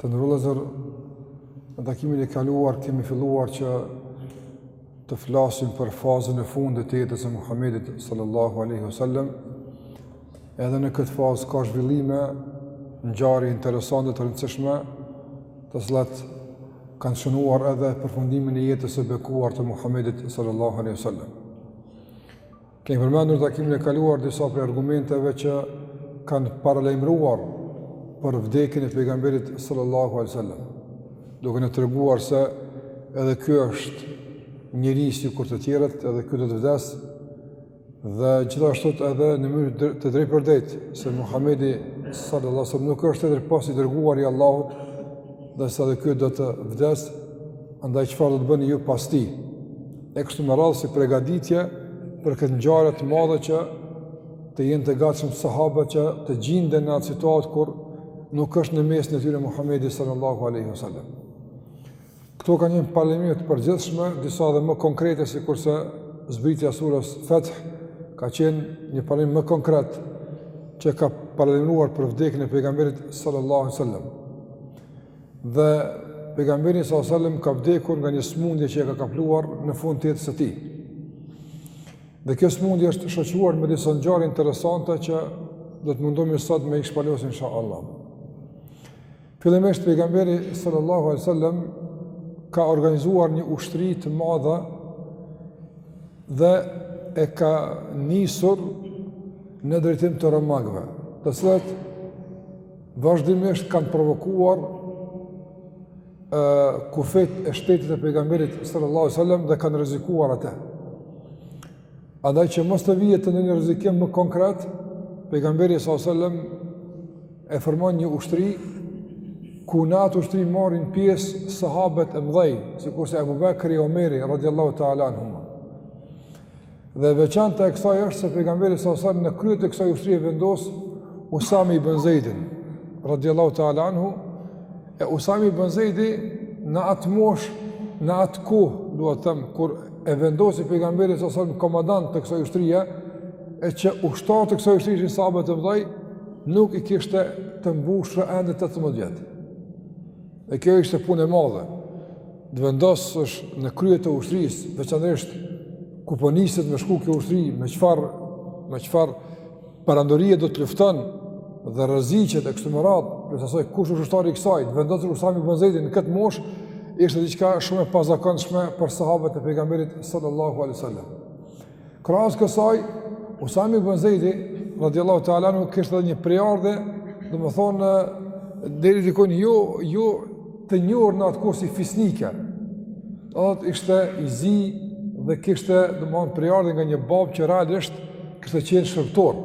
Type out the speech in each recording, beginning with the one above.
Të nderuar vëllezër, në takimin e kaluar kemi filluar që të flasim për fazën e fundit të jetës së Muhammedit sallallahu aleyhi wasallam. Edhe në këtë fazë ka zhvillime ngjarje interesante të rëndësishme të cilat kanë shënuar edhe përfundimin e jetës së bekuar të Muhammedit sallallahu aleyhi wasallam. Kemi përmendur takimin e kaluar disa prej argumenteve që kanë paralajmëruar për vdekjen e pejgamberit sallallahu alajhi wasallam. Duke na treguar se edhe ky është njeri sikur të tjerët, edhe ky do të vdes dhe gjithashtu edhe në mënyrë të drejtpërdrejtë se Muhamedi sallallahu alajhi wasallam nuk është tjetër pos i dërguar i Allahut, dhe se edhe ky do të vdes, andaj çfarë do të bëni ju pas tij? e kështu me radhë si pregaditje për këtë ngjarje të madhe që të jenë të gatshëm sahabët që të gjinden në atë situatë kur nuk është në mesin e tyre Muhammedi sallallahu aleyhi wa sallam. Këto kanë qenë paralajmërime të përgjithshme, disa edhe më konkrete sikurse zbritja e surës Feth, ka qenë një paralajmërim më konkret që ka paralajmëruar për vdekjen e pejgamberit sallallahu aleyhi wa sallam. Dhe pejgamberi sallallahu alajhi wasallam ka vdekur nga një smundje që e ka kapluar në fund të jetës së tij. Dhe kjo smundje është shoqëruar me disa ngjarje interesante që do të mundohemi sot me i shpalos inshallah. Fillimisht pejgamberi sallallahu alajhi wasallam ka organizuar një ushtri të madhe dhe e ka nisur në drejtim të romakëve, të cilët Vazhdimisht kanë provokuar ë kufijtë e shtetit të pejgamberit sallallahu alajhi wasallam dhe kanë rrezikuar atë. Andaj që mos të vihet te ndonjë rrezikim më konkret, pejgamberi sallallahu alajhi wasallam e formon një ushtri ku në atë ushtri marrin pjesë sahabët e mëdhej, sikurse Ebu Bekri, Omeri radhiyallahu ta'ala anhuma. Dhe veçanta e kësaj është se pejgamberi sa sa në krye të kësaj ushtrie e vendos Usami ibn Zeidin radhiyallahu ta'ala anhu e Usami ibn Zeidi në atë mosh në atë kohë dua të them kur e vendosi pejgamberi sa sa komandant të kësaj ushtrie e që ushtarë të kësaj ushtrie ishin sahabët e mëdhej nuk i kishte të mbushur ende 18 vjet. Dhe kjo ishte punë e madhe. Të vendosësh në krye të ushtrisë, veçanërisht ku po niset me shku kjo ushtri, me çfarë me çfarë perandorie do të lufton dhe rreziqet e kështu me radhë, dhe asaj kush është ushtar i kësaj, të vendosësh Usami ibn Zeidin në këtë moshë, ishte diçka shumë e pazakontshme për sahabët e pejgamberit sallallahu alaihi wasallam. Krahas kësaj, Usame ibn Zejdi radijallahu teala anhu nuk kishte edhe një prejardhje, domethënë deri dikund jo, jo të njohur në atë kohë si fisnike. Do të thotë ishte i zi dhe kishte domethënë prejardhje nga një babë që realisht kishte qenë shërbëtor.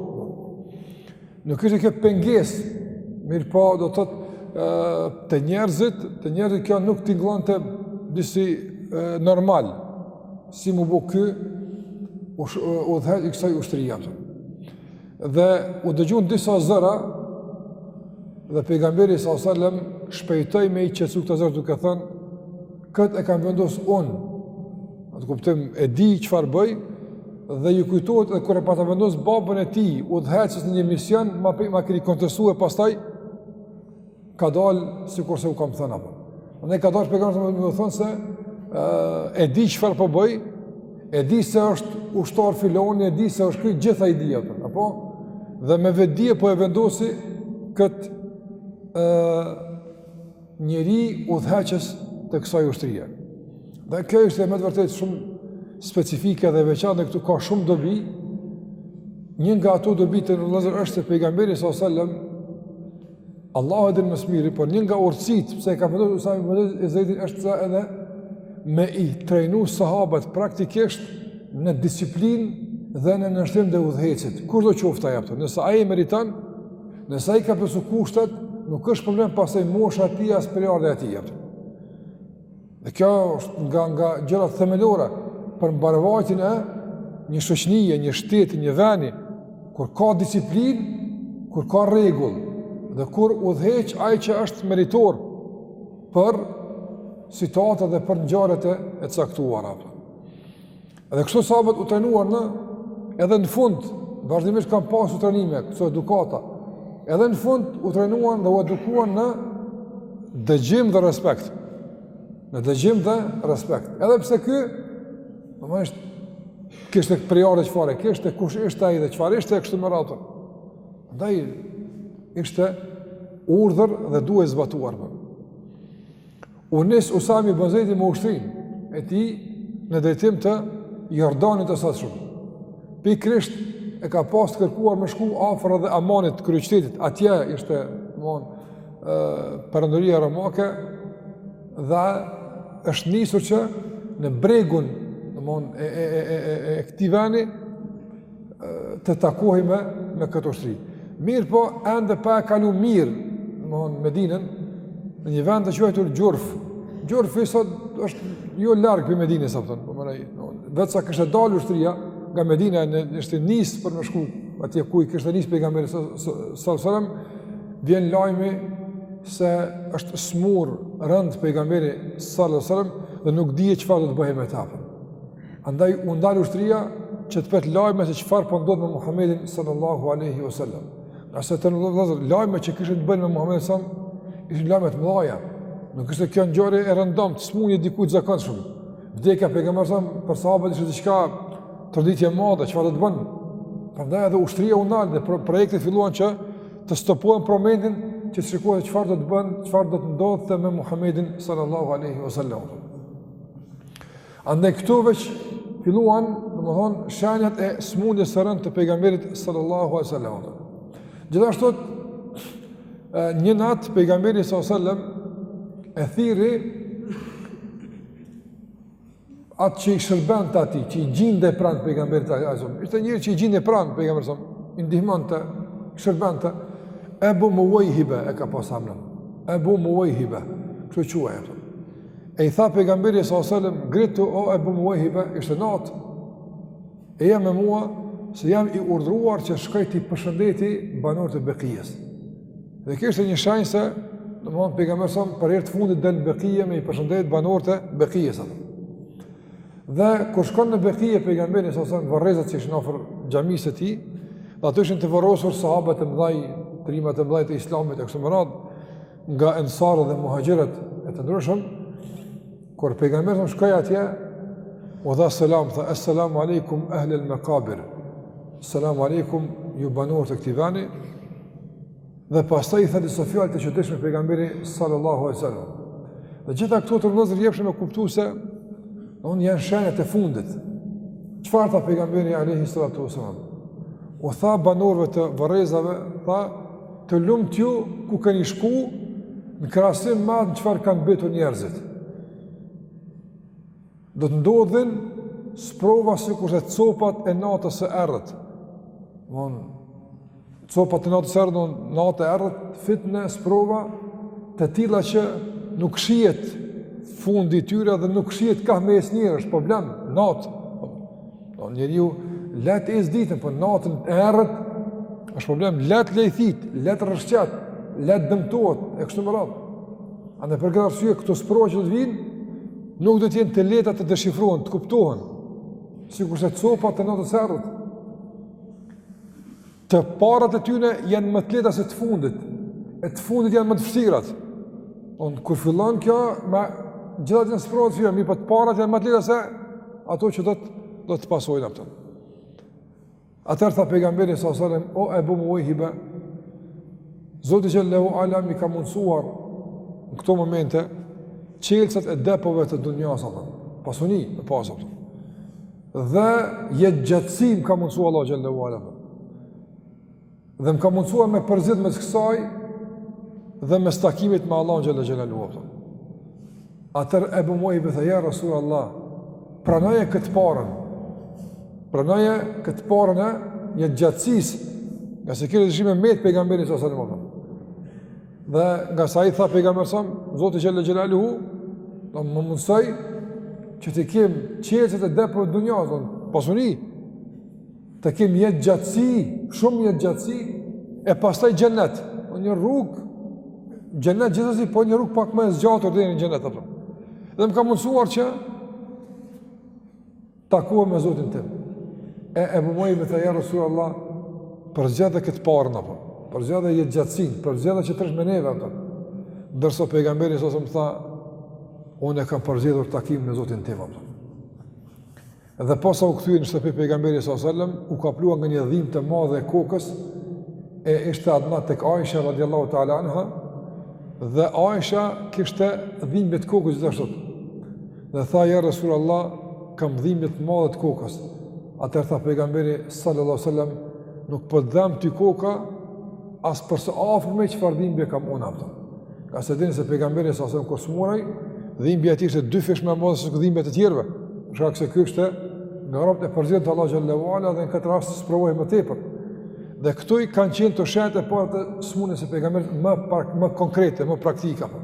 Nuk ishte kjo pengesë, mirëpo do të thotë te njerëzit, te njerëzit kjo nuk tingëllonte disi normal. si m'u bo ky udhëheqës i kësaj ushtrie dhe u dëgjun disa zëra dhe pejgamberi alejhi selam shpejtoi me i qetsu këta zëra duke thënë këtë e kam vendosë unë në kuptim e di çfarë bëj dhe ju kujtohet dhe kur e pata vendos babën e tij udhëheqës në një mision ma, ma keni kontestue pastaj ka dalë si kurse u kam thënë apo. Në ka dalë pejgamberi me u thënë se e di çfarë po bëj, e di se është ushtar filani, e di se është ky gjitha i di apo. Apo dhe me vedi po e vendosi këtë njeri udhëheqës të kësaj ushtrie. Dhe kjo është me të vërtetë shumë specifike dhe e veçantë këtu ka shumë dobi. Një nga ato dobi të Allahu është se pejgamberi sallallahu alajhi wasallam Allahu e din më së miri, por një nga urtësitë pse e ka vendosur Usame ibn Zejdin është se edhe me i trajnu sahabët praktikisht në disiplinë dhe në nënshtim të udhëheqësit. Kushdo qoftë ai apo? Nëse ai e meriton, nëse ai ka plotsu kushtet, nuk është problem pastaj mosha e tij as prejardhja e tij. Dhe kjo është nga nga gjërat themelore për mbarëvajtjen e një shoqnie, një shteti, një veni kur ka disiplinë, kur ka rregull dhe kur udhëheq ai që është meritor për situata dhe për ngjarjet e caktuara. Edhe kështu sahabët u trajnuan edhe në fund vazhdimisht kanë pasur trajnime kësi edukata. Edhe në fund u trajnuan dhe u edukuan në dëgjim dhe respekt. Në dëgjim dhe respekt. Edhe pse ky domethënë kishte prejardhje çfarë kishte, kush ishte ai dhe çfarë ishte kështu me radhë. Andaj ishte urdhër dhe duhej zbatuar. Për. U nis Usame ibn Zejdi me ushtrinë e tij në drejtim të Jordanit të sotshëm. Pikrisht e ka pas të kërkuar me shku afër edhe Amanit kryeqytetit. Atje ishte, domthon, ë perandoria romake dhe është nisur që në bregun, domthon, e e e e e këtij veni të takohen me, me këtë ushtri. Mirëpo, ende pa e kalu mirë, domethënë, Medinën, në një vend të quajtur Gjurf. Gjurfi sot është jo larg prej Medinës, sa pëtën, po mërej, vetëm sa kishte dalë ushtria nga Medina, në, ishte nisë për me shku, atje ku i kishte nisë pejgamberi sallam, vjen lajmi se është smurë rëndë pejgamberi sallam, dhe nuk dihej çfarë do të bëhet me ta. Andaj u ndal ushtria që të presë lajme se çfarë po ndodh me Muhammedin sallallahu aleyhi wa sallam. Sepse vëllezër, lajmet që kishin të bëjnë me Muhammedin sallam, ishin lajme të mëdhaja. Nuk është kjo ngjarje e rëndomtë, smundje e dikujt e zakonshme. Vdekja e pejgamberit sallam, për sahabët ishte diçka tronditje e madhe, çfarë do të bëhet. Prandaj edhe ushtria u ndal dhe projektet filluan që të stopohen për momentin që të shikohet çfarë do të bëhet, çfarë do të ndodhë me Muhammedin sallallahu aleyhi wa sallam. Andaj këtu veç filluan, domethënë, shenjat e smundjes së rëndë të pejgamberit sallallahu alaihi sallam. Gjithashtu, një natë pejgamberi sallallahu alaihi sallam e thirri atë që i shërbente atij, që i gjindej pranë pejgamberit sallallahu alaihi sallam. Ishte njeri që i gjindej pranë pejgamberit sallallahu alaihi sallam, i ndihmonte, i shërbente, Ebu Muwayhiba e ka pasur emrin. Ebu Muwayhiba, kështu quhej. E i tha pejgamberi alejhi selam, "Ngritu o Abu Muwayhiba, ishte natë. Eja me mua se jam i urdhëruar që të shkoj t'i përshëndeti banorët e Bekijes." Dhe kjo është një shenjë se domthon pejgamberi sa për herë të fundit del në Bekije me i përshëndet banorët e Bekijes. Dhe kur shkon në Bekije pejgamberi alejhi selam varrezat që ishin afër xhamisë së tij, aty ishin të varrosur sahabët e mëdhaj, trimat e mëdhaj të Islamit e kështu me radhë. nga ensarët dhe muhaxhirët e të ndryshëm, kur pejgamberi sa shkoi atje, u dha selam, tha assalamu alaikum ahli al-maqabir. Assalamu alaikum ju banorët e këtij vendi. Dhe pastaj i tha disa fjalë të çuditshme pejgamberi sallallahu alaihi wasallam. Të gjitha këto vëllezër jepshin me kuptu se domethënë janë shenjat e fundit. Çfarë tha pejgamberi Alejhi Sallatu Sallam? U tha banorëve të varrezave, tha, Të lumtë ju ku keni shku në krasim madhë në qëfar kanë betu njerëzit. Do të ndodhin sprova sikurse copat e natës së errët. Domethënë, copat e natës së errët, domethënë, natë e errët, fitne sprova të tilla që nuk shihet fundi i tyre dhe nuk shihet ka me ecë njeri, është problem, natë. Po njeriu lehtë ec ditën, po natën e errët është problem, lehtë lajthit, lehtë rrëshqet, lehtë dëmtohet e kështu me radhë. Andaj për këtë arsye këto sprova që do të vijnë nuk do të jenë të lehta të deshifrohen, të kuptohen. Sikurse copa të natës së errët. Të parat e tyre janë më të lehta se të fundit, e të fundit janë më të vështira, kupton. Kur fillon kjo me gjithë ato sprova që vijnë, po të parat janë më të lehta se ato që do të do të pasojnë, a kupton. Atëherë tha pejgamberi alejhi selam o Ebu Muvejhibe Zoti xhel-le ve ala m'i ka mundësuar në këto momente çelësat e depove të dunjas, a kupton, pasuni e pas, a kupton. Dhe jetëgjatësi m'ka mundësua Allahu xhel-le ve ala. Dhe më ka mundësua me përzgjedh mes kësaj dhe mes takimit me Allahun xhel-le ve ala. Atëherë Ebu Muvejhibe tha, ja Resulallah, pranoje këtë t'parën, pranoje këtë t'parën e jetëgjatësisë, ngase kishte dëshirë me mbet pejgamberi së së në më Dhe ngase i tha pejgamberi sa, Zoti xhel-le xhelaluhu më mundësoi që t'i kem çelësat e depove të dunjas, pasuni. Të kem jetëgjatësi, shumë jetëgjatësi e pastaj xhennet. Po një rrugë xhennet gjithsesi, po një rrugë pak më e zgjatur deri në xhennet apo. Dhe më ka mundësuar që Takohem me Zotin tim. E Ebu Muvejhibe tha ja Resulallah, përzgjedhe këtë t'parën, apo, përzgjedhe jetëgjatësinë, përzgjedhe që të rrish me neve, apo. Ndërsa pejgamberi selem tha, unë e kam përzgjedhur takimin me Zotin tim, apo. Dhe posa u kthye në shtëpi pejgamberi alejhi selam, u kaplua nga një dhimbje e madhe e kokës, e ishte atë natë tek Aisha, radiallahu ta'ala anha, dhe Aisha kishte dhimbje të kokës gjithashtu. Dhe tha, ja Resulallah, kam dhimbje të madhe të kokës. Atëherë tha pejgamberi sallallahu sallam, nuk po t'dhemb ty koka, as për së afërmi çfarë dhimbje kam unë a kupton. Ngase dihet se pejgamberi sallallahu sallam, kur sëmurej, dhimbja e tij ishte dyfish më e madhe se dhimbjet e të tjerëve. Shkak se ky ishte nga robët e përzgjedhur të Allahut xhel-le ve ala dhe në këtë rast sprovohej më tepër. Dhe këto kanë qenë shenjat e para të smundjes së pejgamberit më, më konkrete, më praktike. Pra.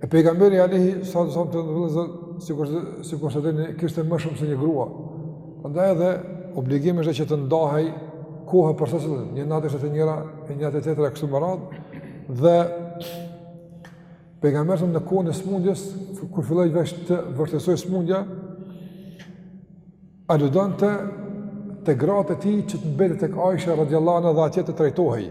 E pejgamberi alejhi salatu ve selam, vëllezër, sikurse, sikurse e dini, kishte më shumë se një grua. Prandaj edhe obligim ishte që të ndahej koha për secilën, një natë ishte te njëra, e një natë te tjetra, kështu me radhë, dhe pejgamberi në kohën e smundjes, kur filloi veç të vështirësohej smundja, Aludonte te gratë e tij që të mbetet tek Aisha radhiyallahu anha dhe atje të trajtohej.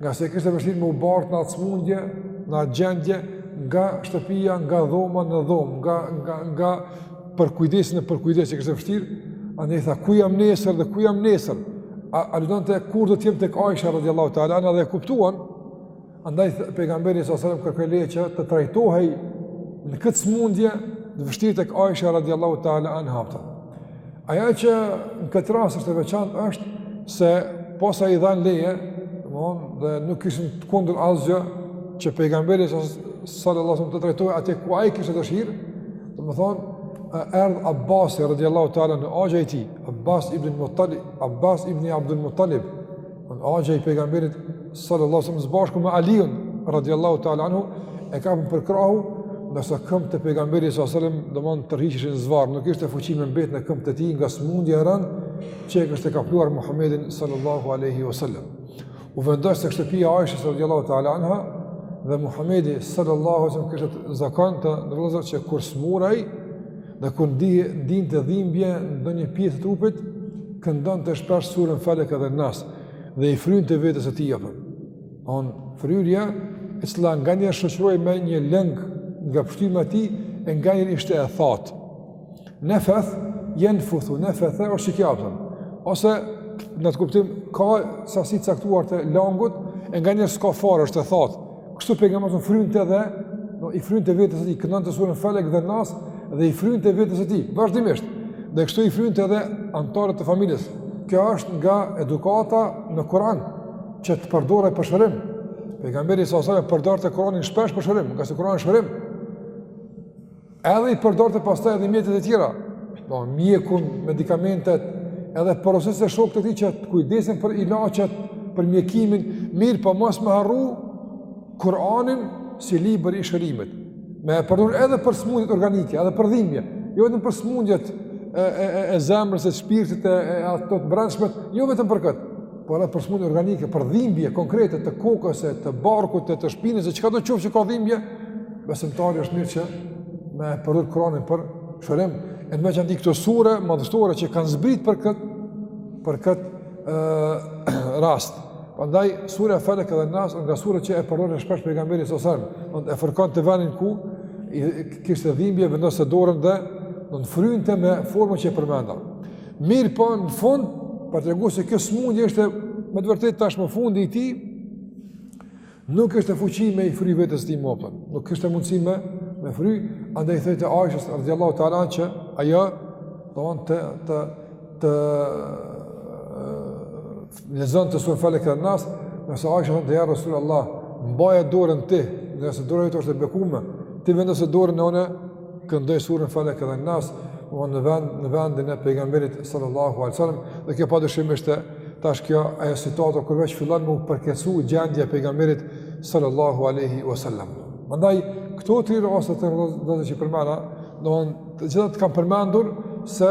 Nga se kishte vështirë me u bart në atë smundje, në atë gjendje nga shtëpia, nga dhoma në dhomë, nga nga nga përkujdesi në përkujdes që kishte vështirë, andaj tha ku jam nesër dhe ku jam nesër. A, aludonte kur do të jem tek Aisha radhiyallahu ta'ala anha dhe e kuptuan Andaj pejgamberi sallallahu selam kërkoi leje që të trajtohej në këtë smundje të vështirë tek Aisha radhiyallahu ta'ala anha. Ajo që në këtë rast është e veçantë është se posa i dhan leje, domthon dhe nuk kishin kundër asgjë që pejgamberi sallallahu alaihi të trajtohej atje ku ai kishte dëshirë, domthon erdh Abbasi radhiyallahu ta'ala axha i tij, Abbas ibn Muttalib, Abbas ibn Abdul Muttalib, Axha i pejgamberit sallallahu sallam zbashku me Aliun radiallahu ta'ala anhu e kapën për krahu ndërsa këmbët e pejgamberit sallallahu sallam domthon tërhiqeshin zvarrë nuk kishte fuqi me mbet në këmbët e tij nga smundja e rëndë që e kishte kapluar Muhammedin sallallahu aleyhi wa sallam u vendos te shtëpia e Aishës radiallahu ta'ala anha dhe Muhammedi sallallahu sallam kishte zakon të nderuar që kur smurej Dhe kur ndiente, ndiente dhimbje në një pjesë të trupit, këndonte shpesh surën falek edhe nas, dhe i frynte vetes së tij apo. On, fryrja, e cila nganjëherë shoqërohej me një lëng nga pështyma e tij, e nganjëherë ishte e thatë. Nefeth, jenfuthu, nefethe është që kja pëtën. Ose, në atë kuptim, ka sasi të caktuar të lëngut, e nganjëherë s'ka fare është e thatë. Kështu pejgamberi sa frynte edhe i frynte vetes së tij, këndonte surën Falek dhe Nas dhe i frynte vetes së tij vazhdimisht. Dhe kështu i frynte edhe anëtarët e familjes. Kjo është nga edukata në Kur'an që të përdoret për shërim. Pejgamberi sa sa e përdorte Kur'anin shpesh për shërim, nga se Kur'ani është shërim. Edhe i përdorte pastaj edhe mjetet e tjera, do mjekun, medikamentet, edhe porosiste shokët e tij që të kujdesen për ilaçet, për mjekimin, mirëpo mos me harru Kur'anin si libër i shërimit. Me e përdor edhe për smundjet organike, edhe për dhimbje, jo vetëm për smundjet e e e, e zemrës, e shpirtit e, e ato të brendshmet, jo vetëm për këtë. po edhe për smundje organike, për dhimbje konkrete të kokës, të barkut, të, të shpinës, e çkado qoftë që ka dhimbje, besimtari është mirë që me përdor Kur'anin për shërim, e në veçanti këto sure, madhështore, që kanë zbrit për këtë, për këtë e, rast. Andaj, surja felek edhe nas, nga suret që e përdorte shpesh pejgamberi së sërmë, domthon e fërkonte vendin ku, kishte dhimbje, vendoste dorën dhe, domthon frynte me formën që e përmendëm. Mirëpo në fund, për të tregu se kjo smundje është me të vërtetë tashmë fundi i tij, nuk kishte fuqi me i fry vetes tij më përpara, nuk kishte mundësi me, me fry, andaj i thoshte Aishes radijallahu teala anha që ajo të, të, të, të lexonte suren Felek edhe Nas, ndërsa Aisha thoshte ja Resulallah, mbaje dorën ti, se dora jote është e bekume, ti vendose dorën e unë, këndoj suren Felek edhe Nas, në, vend, në vendin e pejgamberit sallallahu alejhi sallam, dhe kjo pa dyshim ishte tash kjo ajo situatë, kur veç fillan me u përkeqësu gjendja e pejgamberit sallallahu aleyhi wasallam. Mandaj, këto tri rëndësi që përmena, do të thotë i kam përmendur se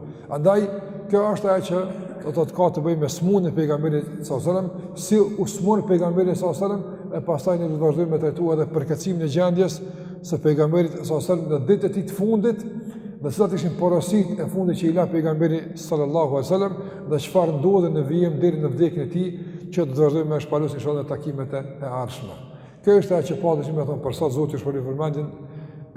Andaj, kjo është ajo që do të thotë ka të bëjë me smundjen e pejgamberit s.a.s. Si u smur pejgamberi s.a.s. e pastaj ne do të vazhdojmë me trajtu edhe përkeqësimin e gjendjes së pejgamberit s.a.s. në ditët e tij të fundit dhe cilat ishin porositë e fundit që i la pejgamberi s.a.s. dhe çfarë ndodhi në vijim deri në vdekjen e tij që do të vazhdojmë me shpalos inshallah në takimet e ardhshme. Kjo ishte ajo që pata me thon për sot Zoti ju shpërbleftë për vëmendjen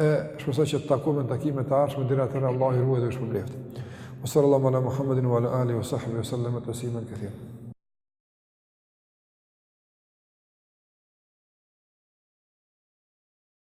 e shpresoj që të takohemi në takime të ardhshme deri atëherë Allahu ju ruajt dhe ju shpërbleftë. Sallallahu ala Muhammedin wa ala alihi wa sahbihi sallam taslima katira.